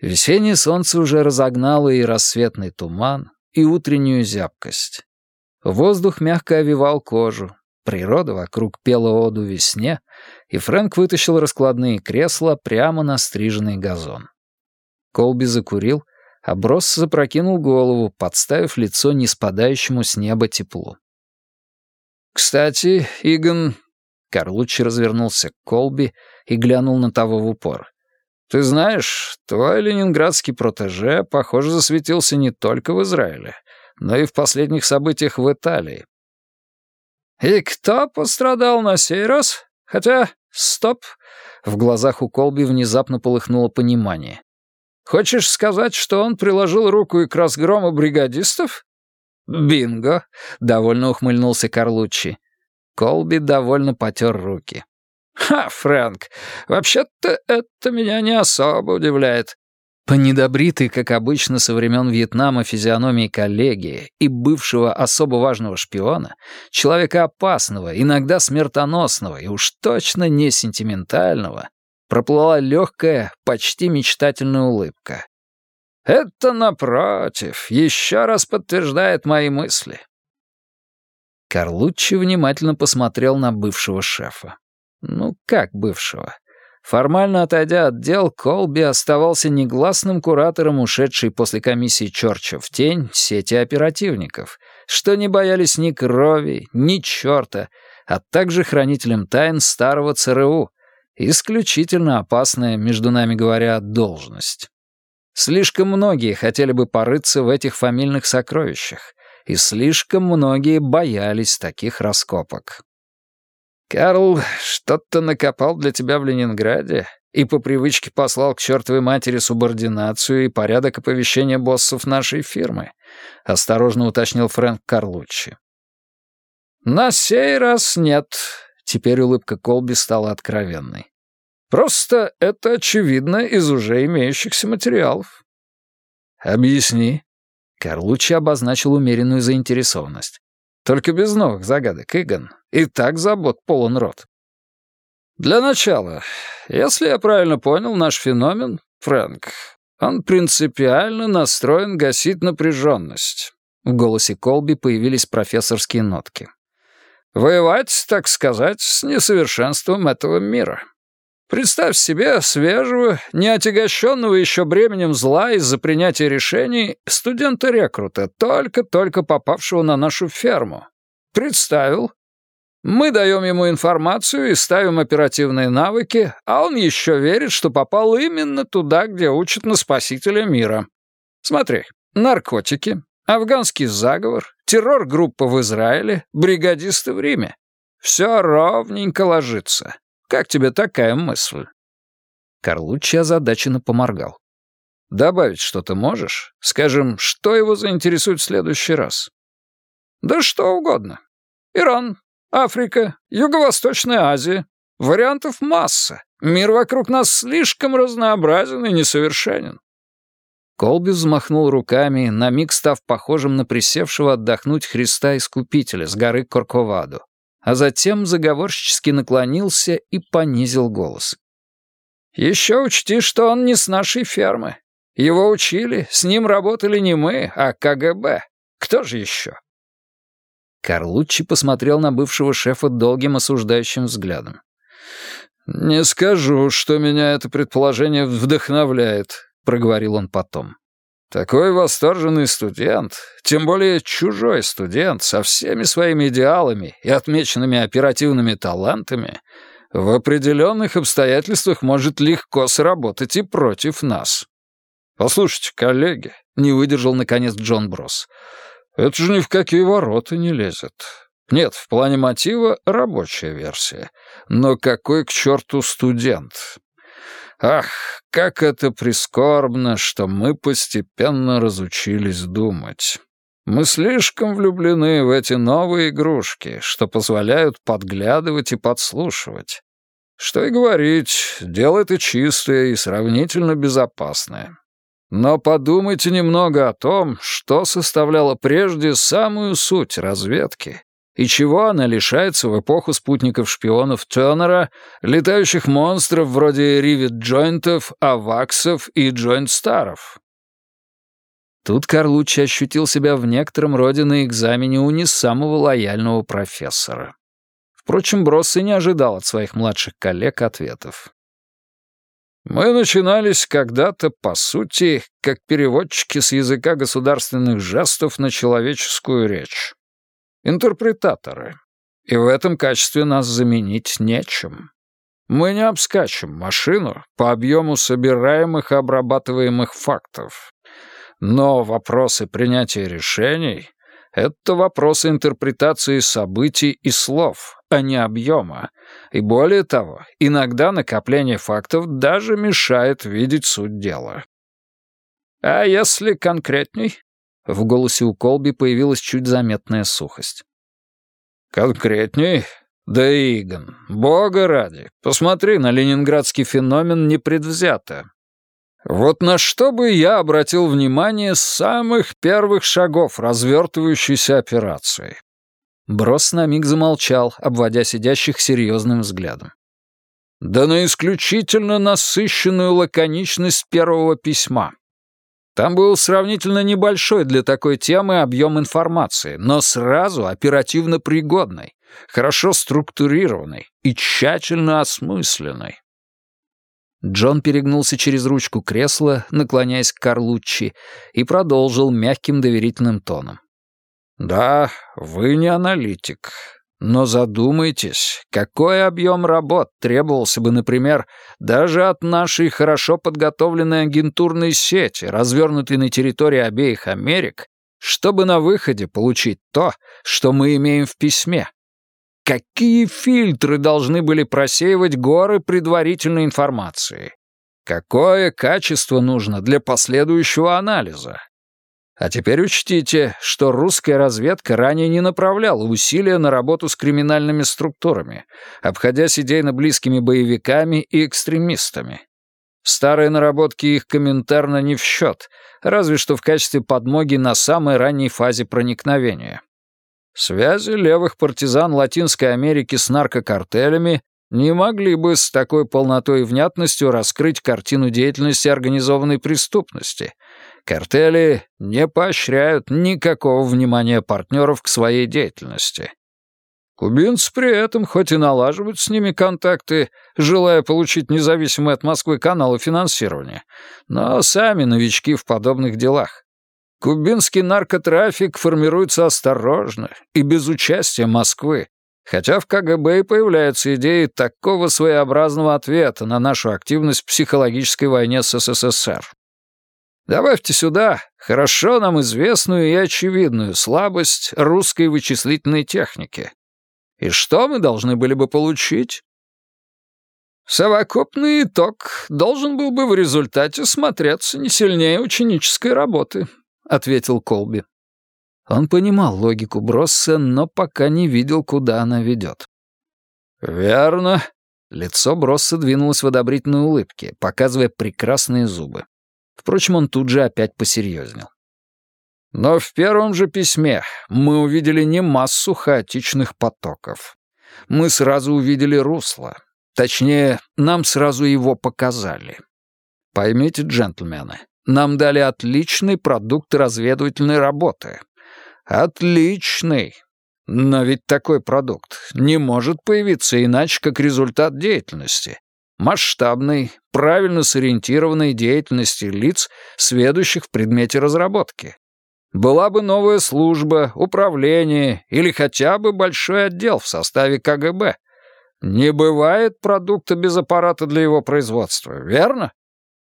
Весеннее солнце уже разогнало и рассветный туман, и утреннюю зябкость. Воздух мягко овивал кожу, природа вокруг пела оду весне, и Фрэнк вытащил раскладные кресла прямо на стриженный газон. Колби закурил, а Бросс запрокинул голову, подставив лицо неспадающему с неба теплу. «Кстати, Игон...» Карлуччи развернулся к Колби и глянул на того в упор. «Ты знаешь, твой ленинградский протеже, похоже, засветился не только в Израиле, но и в последних событиях в Италии». «И кто пострадал на сей раз? Хотя, стоп!» В глазах у Колби внезапно полыхнуло понимание. «Хочешь сказать, что он приложил руку и к разгрому бригадистов?» «Бинго!» — довольно ухмыльнулся Карлуччи. Колби довольно потер руки. «Ха, Фрэнк, вообще-то это меня не особо удивляет». По недобритой, как обычно, со времен Вьетнама физиономии коллеги и бывшего особо важного шпиона, человека опасного, иногда смертоносного и уж точно не сентиментального, проплыла легкая, почти мечтательная улыбка. Это, напротив, еще раз подтверждает мои мысли. Карлуччи внимательно посмотрел на бывшего шефа. Ну, как бывшего? Формально отойдя от дел, Колби оставался негласным куратором, ушедшей после комиссии Чорча в тень сети оперативников, что не боялись ни крови, ни черта, а также хранителем тайн старого ЦРУ, исключительно опасная, между нами говоря, должность. Слишком многие хотели бы порыться в этих фамильных сокровищах, и слишком многие боялись таких раскопок. «Карл что-то накопал для тебя в Ленинграде и по привычке послал к чертовой матери субординацию и порядок оповещения боссов нашей фирмы», — осторожно уточнил Фрэнк Карлуччи. «На сей раз нет», — теперь улыбка Колби стала откровенной. Просто это очевидно из уже имеющихся материалов. Объясни. Карлуччи обозначил умеренную заинтересованность. Только без новых загадок, Игон. И так забот полон рот. Для начала, если я правильно понял наш феномен, Фрэнк, он принципиально настроен гасить напряженность. В голосе Колби появились профессорские нотки. Воевать, так сказать, с несовершенством этого мира. Представь себе свежего, не отягощенного еще бременем зла из-за принятия решений студента-рекрута, только-только попавшего на нашу ферму. Представил. Мы даем ему информацию и ставим оперативные навыки, а он еще верит, что попал именно туда, где учат на спасителя мира. Смотри, наркотики, афганский заговор, террор-группа в Израиле, бригадисты в Риме. Все ровненько ложится. Как тебе такая мысль?» Карлуччи озадаченно поморгал. «Добавить что-то можешь? Скажем, что его заинтересует в следующий раз?» «Да что угодно. Иран, Африка, Юго-Восточная Азия. Вариантов масса. Мир вокруг нас слишком разнообразен и несовершенен». Колби взмахнул руками, на миг став похожим на присевшего отдохнуть Христа Искупителя с горы Корковаду а затем заговорщически наклонился и понизил голос. «Еще учти, что он не с нашей фермы. Его учили, с ним работали не мы, а КГБ. Кто же еще?» Карлуччи посмотрел на бывшего шефа долгим осуждающим взглядом. «Не скажу, что меня это предположение вдохновляет», — проговорил он потом. Такой восторженный студент, тем более чужой студент, со всеми своими идеалами и отмеченными оперативными талантами, в определенных обстоятельствах может легко сработать и против нас. Послушайте, коллеги, не выдержал наконец Джон Брос. Это же ни в какие ворота не лезет. Нет, в плане мотива рабочая версия. Но какой к черту студент? Ах, как это прискорбно, что мы постепенно разучились думать. Мы слишком влюблены в эти новые игрушки, что позволяют подглядывать и подслушивать. Что и говорить, дело это чистое и сравнительно безопасное. Но подумайте немного о том, что составляло прежде самую суть разведки И чего она лишается в эпоху спутников-шпионов Тёнера, летающих монстров вроде ривет-джойнтов, аваксов и джойнт-старов? Тут Карлуччи ощутил себя в некотором роде на экзамене у не самого лояльного профессора. Впрочем, Бросс и не ожидал от своих младших коллег ответов. «Мы начинались когда-то, по сути, как переводчики с языка государственных жестов на человеческую речь интерпретаторы. И в этом качестве нас заменить нечем. Мы не обскачем машину по объему собираемых и обрабатываемых фактов. Но вопросы принятия решений — это вопросы интерпретации событий и слов, а не объема. И более того, иногда накопление фактов даже мешает видеть суть дела. А если конкретней? В голосе у Колби появилась чуть заметная сухость. «Конкретней? Да, Игон, бога ради, посмотри на ленинградский феномен непредвзято. Вот на что бы я обратил внимание с самых первых шагов развертывающейся операции». Брос на миг замолчал, обводя сидящих серьезным взглядом. «Да на исключительно насыщенную лаконичность первого письма. Там был сравнительно небольшой для такой темы объем информации, но сразу оперативно пригодный, хорошо структурированный и тщательно осмысленный. Джон перегнулся через ручку кресла, наклоняясь к Карлуччи, и продолжил мягким доверительным тоном. «Да, вы не аналитик, но задумайтесь, какой объем работ требовался бы, например, даже от нашей хорошо подготовленной агентурной сети, развернутой на территории обеих Америк, чтобы на выходе получить то, что мы имеем в письме. Какие фильтры должны были просеивать горы предварительной информации? Какое качество нужно для последующего анализа? А теперь учтите, что русская разведка ранее не направляла усилия на работу с криминальными структурами, обходясь идейно близкими боевиками и экстремистами. Старые наработки их комментарно не в счет, разве что в качестве подмоги на самой ранней фазе проникновения. Связи левых партизан Латинской Америки с наркокартелями не могли бы с такой полнотой и внятностью раскрыть картину деятельности организованной преступности — Картели не поощряют никакого внимания партнеров к своей деятельности. Кубинцы при этом хоть и налаживают с ними контакты, желая получить независимый от Москвы канал финансирования, но сами новички в подобных делах. Кубинский наркотрафик формируется осторожно и без участия Москвы, хотя в КГБ и появляются идеи такого своеобразного ответа на нашу активность в психологической войне с СССР. Добавьте сюда хорошо нам известную и очевидную слабость русской вычислительной техники. И что мы должны были бы получить? Совокупный итог должен был бы в результате смотреться не сильнее ученической работы, ответил Колби. Он понимал логику Бросса, но пока не видел, куда она ведет. «Верно». Лицо Бросса двинулось в одобрительной улыбке, показывая прекрасные зубы. Впрочем, он тут же опять посерьезнел. Но в первом же письме мы увидели не массу хаотичных потоков. Мы сразу увидели русло. Точнее, нам сразу его показали. Поймите, джентльмены, нам дали отличный продукт разведывательной работы. Отличный. Но ведь такой продукт не может появиться иначе, как результат деятельности масштабной, правильно сориентированной деятельности лиц, сведущих в предмете разработки. Была бы новая служба, управление или хотя бы большой отдел в составе КГБ. Не бывает продукта без аппарата для его производства, верно?